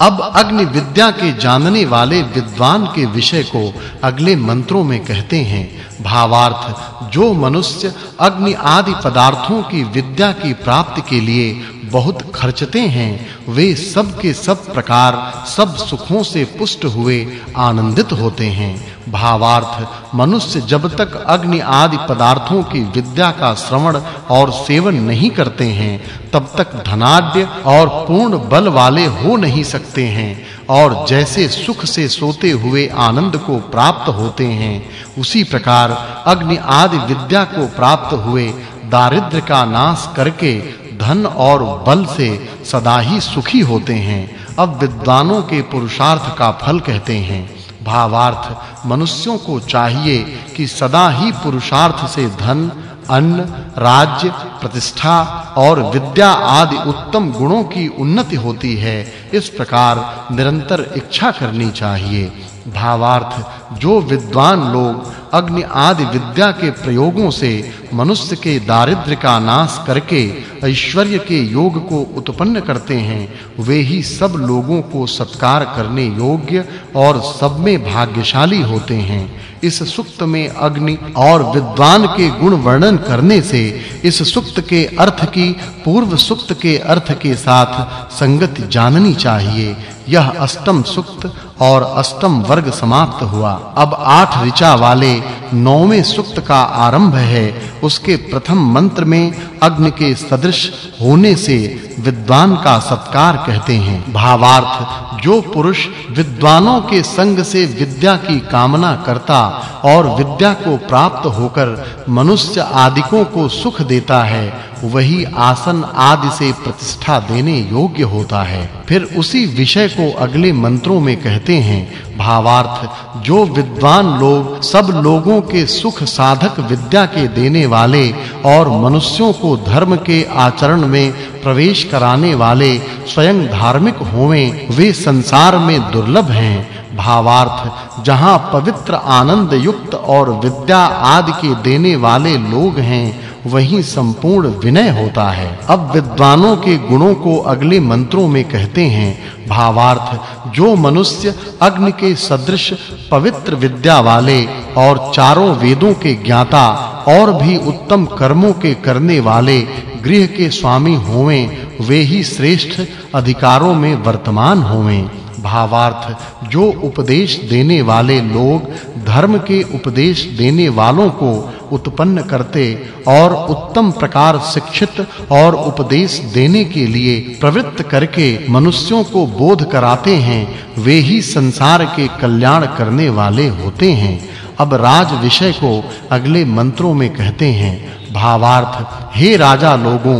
अब अग्नि विद्या के जानने वाले विद्वान के विषय को अगले मंत्रों में कहते हैं। भावार्थ, जो मनुष्य अग्नि आदि पदार्थों की विद्या की प्राप्ति के लिए बहुत खर्चते हैं। वे सब के सब प्रकार, सब सुखों से पुष्ट हुए, आनंदित होते हैं। भावार्थ, मनुष्य जब तक अग्नि आदि पदार्थों की विद्या का श्रवण और सेवन नहीं करते हैं, तब तक धनाढ्य और पूर्ण बल वाले हो नहीं सकते हैं और जैसे सुख से सोते हुए आनंद को प्राप्त होते हैं, उसी प्रकार अग्नि आदि विद्या को प्राप्त हुए दारिद्र का नाश करके धन और बल से सदा ही सुखी होते हैं। अब विद्वानों के पुरुषार्थ का फल कहते हैं। भावार्थ, मनुष्यों को चाहिए कि सदा ही पुरुषार्थ से धन, अन्न, राज्य, प्रतिष्ठा और विद्या आदि उत्तम गुणों की उन्नति होती है। इस प्रकार निरंतर इच्छा करनी चाहिए। भावार्थ, जो विद्वान लोग अग्नि आदि विद्या के प्रयोगों से मनुष्य के दारिद्र्य का नाश करके ऐश्वर्य के योग को उत्पन्न करते हैं, वे ही सब लोगों को सत्कार करने योग्य और सब में भाग्यशाली होते हैं। इस सुक्त में अग्नि और विद्वान के गुण वर्णन करने से इस सुक्त के अर्थ की पूर्व सुक्त के अर्थ के साथ संगति जाननी चाहिए। चाहिए। यह अष्टम सुक्त और अष्टम वर्ग समाप्त हुआ। अब आठ ऋचा वाले नौवें सुक्त का आरंभ है। उसके प्रथम मंत्र में अग्नि के सदृश होने से विद्वान का सत्कार कहते हैं। भावार्थ, जो पुरुष विद्वानों के संग से विद्या की कामना करता और विद्या को प्राप्त होकर मनुष्य आदिकों को सुख देता है, वही आसन आदि से प्रतिष्ठा देने योग्य होता है। फिर उसी विषय को अगले मंत्रों में कहते हैं, भावार्थ, जो विद्वान लोग, सब लोगों के सुख साधक विद्या के देने वाले और मनुष्यों को धर्म के आचरण में प्रवेश कराने वाले स्वयं धार्मिक होवें, वे संसार में दुर्लभ हैं। भावार्थ, जहाँ पवित्र आनंद युक्त और विद्या आदि के देने वाले लोग हैं वहीं संपूर्ण विनय होता है। अब विद्वानों के गुणों को अगले मंत्रों में कहते हैं, भावार्थ, जो मनुष्य अग्नि के सदृश पवित्र विद्या वाले और चारों वेदों के ज्ञाता और भी उत्तम कर्मों के करने वाले गृह के स्वामी होवें, वे ही श्रेष्ठ अधिकारों में वर्तमान होवें। भावार्थ, जो उपदेश देने वाले लोग धर्म के उपदेश देने वालों को उत्पन्न करते और उत्तम प्रकार शिक्षित और उपदेश देने के लिए प्रवृत्त करके मनुष्यों को बोध कराते हैं, वे ही संसार के कल्याण करने वाले होते हैं। अब राज विषय को अगले मंत्रों में कहते हैं। भावार्थ हे राजा लोगों,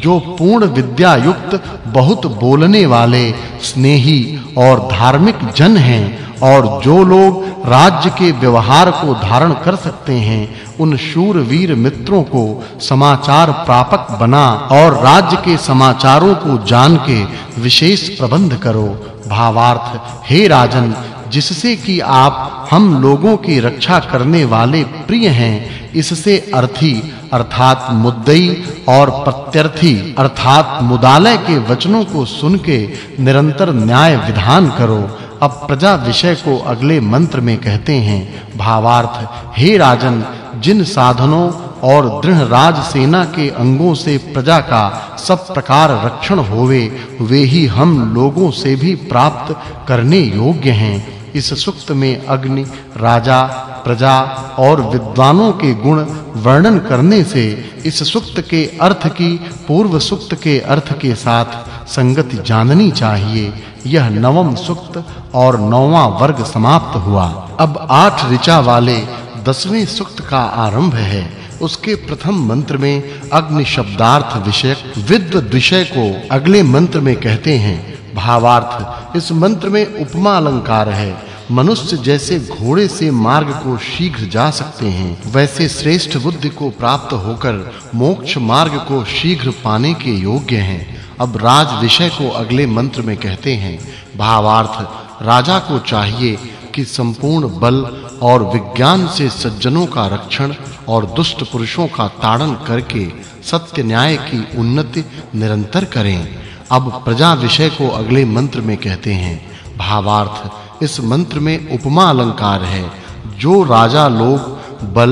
जो पूर्ण विद्या युक्त बहुत बोलने वाले, स्नेही और धार्मिक जन हैं, और जो लोग राज्य के व्यवहार को धारण कर सकते हैं, उन शूरवीर मित्रों को समाचार प्रापक बना और राज्य के समाचारों को जान के विशेष प्रबंध करो। भावार्थ, हे राजन, जिससे कि आप हम लोगों की रक्षा करने वाले प्रिय हैं, इससे अर्थी अर्थात मुद्दई और प्रत्यर्थी, अर्थात मुदालय के वचनों को सुन के निरंतर न्याय विधान करो। अब प्रजा विषय को अगले मंत्र में कहते हैं, भावार्थ, हे राजन, जिन साधनों और दृढ़ राज सेना के अंगों से प्रजा का सब प्रकार रक्षण होवे, वे ही हम लोगों से भी प्राप्त करने योग्य हैं। इस सुक्त में अग्नि, राजा, प्रजा और विद्वानों के गुण वर्णन करने से इस सुक्त के अर्थ की, पूर्व सुक्त के अर्थ के साथ संगति जाननी चाहिए। यह नवम सुक्त और नौवां वर्ग समाप्त हुआ। अब आठ ऋचा वाले दसवें सुक्त का आरंभ है। उसके प्रथम मंत्र में अग्नि शब्दार्थ विषय विद्व विषय को अगले मंत्र में कहते हैं। भावार्थ। इस मंत्र में उपमा अलंकार है। मनुष्य जैसे घोड़े से मार्ग को शीघ्र जा सकते हैं, वैसे श्रेष्ठ बुद्धि को प्राप्त होकर मोक्ष मार्ग को शीघ्र पाने के योग्य हैं। अब राज विषय को अगले मंत्र में कहते हैं। भावार्थ, राजा को चाहिए कि संपूर्ण बल और विज्ञान से सज्जनों का रक्षण और दुष्ट पुरुषों का ताड़न करके सत्य न्याय की उन्नति निरंतर करें। अब प्रजा विषय को अगले मंत्र में कहते हैं। भावार्थ, इस मंत्र में उपमा अलंकार है। जो राजा लोग, बल,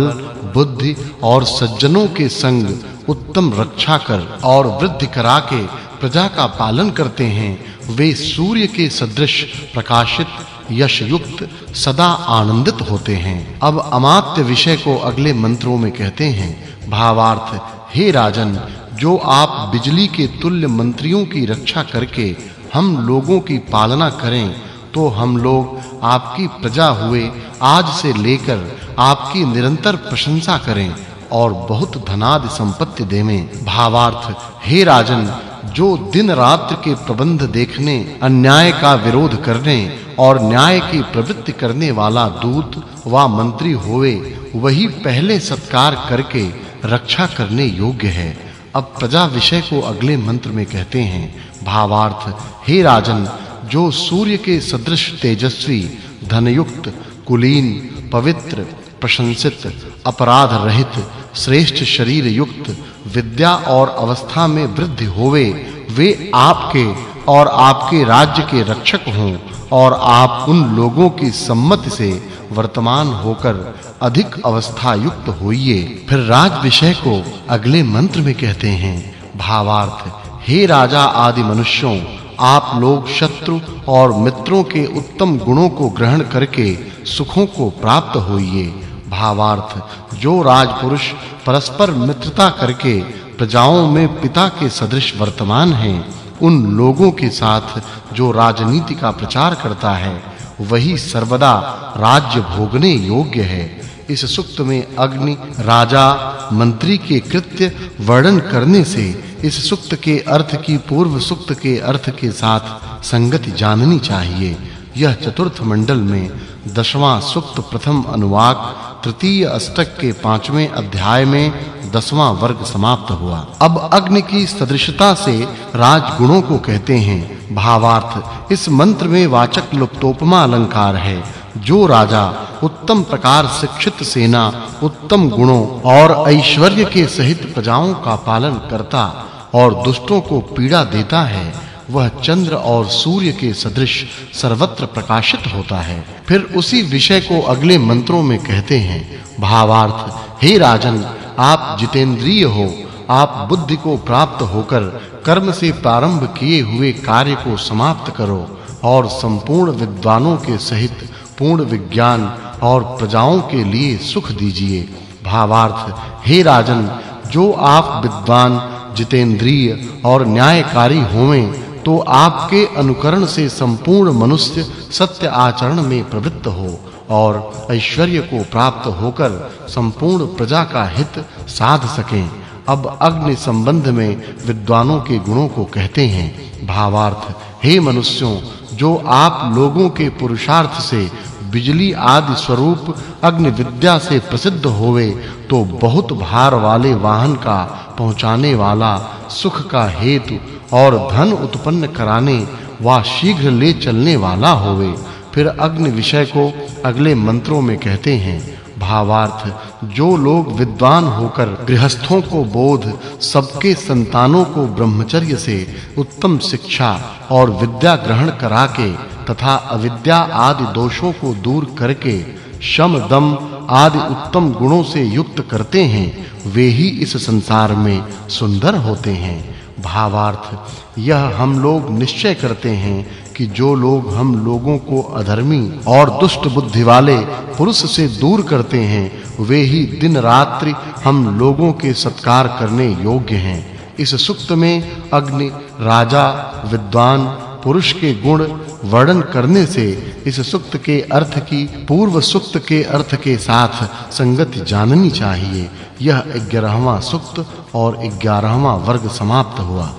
बुद्धि और सज्जनों के संग उत्तम रक्षा कर और वृद्धि करा के प्रजा का पालन करते हैं, वे सूर्य के सदृश प्रकाशित यश युक्त सदा आनंदित होते हैं। अब अमात्य विषय को अगले मंत्रों में कहते हैं। भावार्थ, हे राजन जो आप बिजली के तुल्य मंत्रियों की रक्षा करके हम लोगों की पालना करें तो हम लोग आपकी प्रजा हुए आज से लेकर आपकी निरंतर प्रशंसा करें और बहुत धनाद संपत्ति देवें। भावार्थ, हे राजन, जो दिन रात्र के प्रबंध देखने, अन्याय का विरोध करने और न्याय की प्रवृत्ति करने वाला दूत व मंत्री होवे, वही पहले सत्कार करके रक्षा करने योग्य है। अब प्रजा विषय को अगले मंत्र में कहते हैं, भावार्थ, हे राजन, जो सूर्य के सदृश तेजस्वी, धनयुक्त, कुलीन, पवित्र, प्रशंसित, अपराध रहित, श्रेष्ठ शरीर युक्त, विद्या और अवस्था में वृद्धि होवे, वे आपके और आपके राज्य के रक्षक हों और आप उन लोगों की सम्मति से वर्तमान होकर अधिक अवस्था युक्त होइए। फिर राज विषय को अगले मंत्र में कहते हैं, भावार्थ, हे राजा आदि मनुष्यों, आप लोग शत्रु और मित्रों के उत्तम गुणों को ग्रहण करके सुखों को प्राप्त होइए। भावार्थ, जो राजपुरुष परस्पर मित्रता करके प्रजाओं में पिता के सदृश वर्तमान हैं, उन लोगों के साथ जो राजनीति का प्रचार करता है वही सर्वदा राज्य भोगने योग्य है। इस सुक्त में अग्नि, राजा, मंत्री के कृत्य, वर्णन करने से इस सुक्त के अर्थ की पूर्व सुक्त के अर्थ के साथ संगति जाननी चाहिए। यह चतुर्थ मंडल में दसवां सुक्त प्रथम अनुवाक, तृतीय अष्टक के पाँचवें अध्याय में दसवां वर्ग समाप्त हुआ। अब अग्नि की सदृशता से राजगुणों को कहते हैं। भावार्थ, इस मंत्र में वाचक् लुप्तोपमा अलंकार है। जो राजा, उत्तम प्रकार शिक्षित सेना, उत्तम गुणों और ऐश्वर्य के सहित प्रजाओं का पालन करता और दुष्टों को पीड़ा देता है, वह चंद्र और सूर्य के सदृश सर्वत्र प्रकाशित होता है। फिर उसी विषय को अगले मंत्रों में कहते हैं। भावार्थ, हे राजन आप जितेंद्रिय हो, आप बुद्धि को प्राप्त होकर कर्म से प्रारंभ किए हुए कार्य को समाप्त करो और संपूर्ण विद्वानों के सहित पूर्ण विज्ञान और प्रजाओं के लिए सुख दीजिए। भावार्थ, हे राजन, जो आप विद्वान, जितेंद्रिय और न्यायकारी होवें तो आपके अनुकरण से संपूर्ण मनुष्य सत्य आचरण में प्रवृत्त हो। और ऐश्वर्य को प्राप्त होकर संपूर्ण प्रजा का हित साध सकें। अब अग्नि संबंध में विद्वानों के गुणों को कहते हैं, भावार्थ, हे मनुष्यों, जो आप लोगों के पुरुषार्थ से बिजली आदि स्वरूप अग्नि विद्या से प्रसिद्ध होवे तो बहुत भार वाले वाहन का पहुँचाने वाला सुख का हेतु और धन उत्पन्न कराने वा शीघ्र ले चलने वाला होवे। फिर अग्नि विषय को अगले मंत्रों में कहते हैं, भावार्थ, जो लोग विद्वान होकर गृहस्थों को बोध, सबके संतानों को ब्रह्मचर्य से उत्तम शिक्षा और विद्या ग्रहण करा के तथा अविद्या आदि दोषों को दूर करके शम, दम आदि उत्तम गुणों से युक्त करते हैं, वे ही इस संसार में सुंदर होते हैं। भावार्थ, यह हम लोग निश्चय करते हैं कि जो लोग हम लोगों को अधर्मी और दुष्ट बुद्धि वाले पुरुष से दूर करते हैं, वे ही दिन रात्रि हम लोगों के सत्कार करने योग्य हैं। इस सुक्त में अग्नि, राजा, विद्वान, पुरुष के गुण वर्णन करने से इस सुक्त के अर्थ की, पूर्व सुक्त के अर्थ के साथ संगति जाननी चाहिए। यह 11वां सुक्त और 11वां वर्ग समाप्त हुआ।